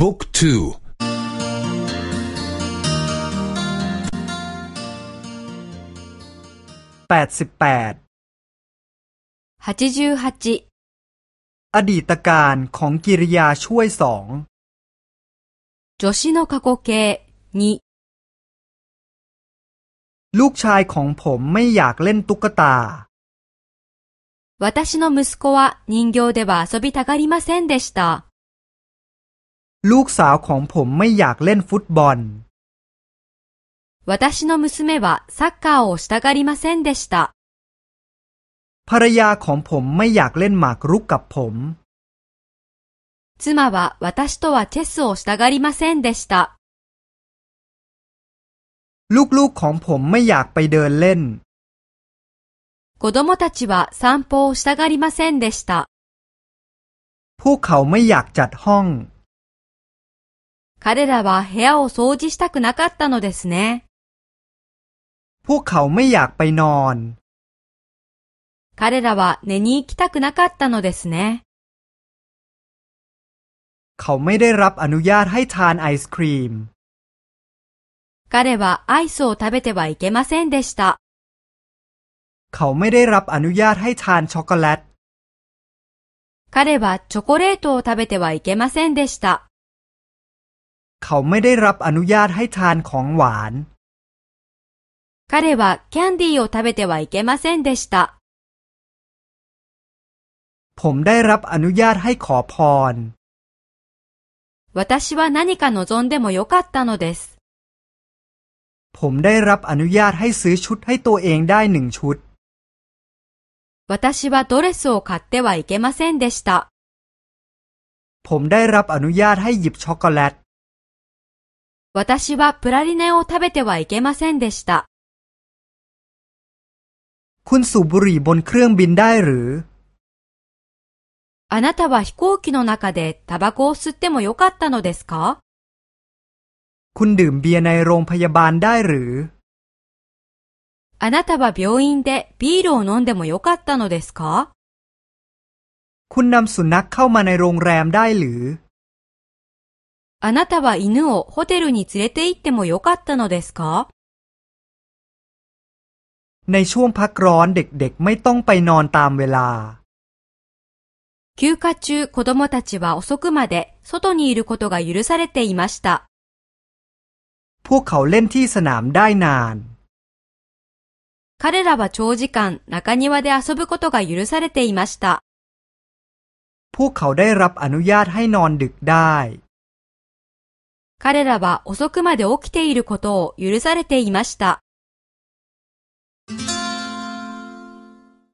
บุ๊กทูแปดสิบแปดอดีตการของกิริยาช่วยสอง女子の過去形2ลูกชายของผมไม่อยากเล่นตุ๊กตา私の息子は人形では遊びたがりませんでした。 ลูกสาวของผมไม่อยากเล่นฟุตบอล私の娘はサッカーをしたがりませんでした。ภรรยาของผมไม่อยากเล่นหมากรุกกับผม。妻は私とはチェスをしたがりませんでした。ลูกๆของผมไม่อยากไปเดินเล่น子供たちは散歩をしたがりませんでした。พวกเขาไม่อยากจัดห้อง。 彼らは部屋を掃除したくなかったのですね。พวกเขาไม่อยากไปนอน。彼らは寝に行きたくなかったのですね。เขาไม่ได้รับอนุญาตให้ทานไอศครีม。彼はアイスを食べてはいけませんでした。เขาไม่ได้รับอนุญาตให้ทานช็อกโกแลต彼はチョコレートを食べてはいけませんでした。 เขาไม่ได้รับอนุญาตให้ทานของหวาน。彼はキャンディーを食べてはいけませんでした。ผมได้รับอนุญาตให้ขอพร。私は何か望んでもよかったのです。ผมได้รับอนุญาตให้ซื้อชุดให้ตัวเองได้หนึ่งชุด私はドレスを買ってはいけませんでした。ผมได้รับอนุญาตให้หยิบช็อกโกแลต 私はプラリネを食べてはいけませんでした。คุณสูบบุหรี่บนเครื่องบินได้หรือあなたは飛行機の中でタバコを吸ってもよかったのですかคุณดื่มเบียร์ในโรงพยาบาลได้หรือあなたは病院でビールを飲んでもよかったのですかคุณนำสุนัขเข้ามาในโรงแรมได้หรือ あなたは犬をホテルに連れて行ってもよかったのですかในช่วงพักร้อนเด็กๆไม่ต้องไปนอนตามเวลา休暇中子供たちは遅くまで外にいることが許されていました。พวกเขาเล่นที่สนามได้นาน彼らは長時間中庭で遊ぶことが許されていました。พวกเขาได้รับอนุญาตให้นอนดึกได้。 彼らは遅くまで起きていることを許されていました。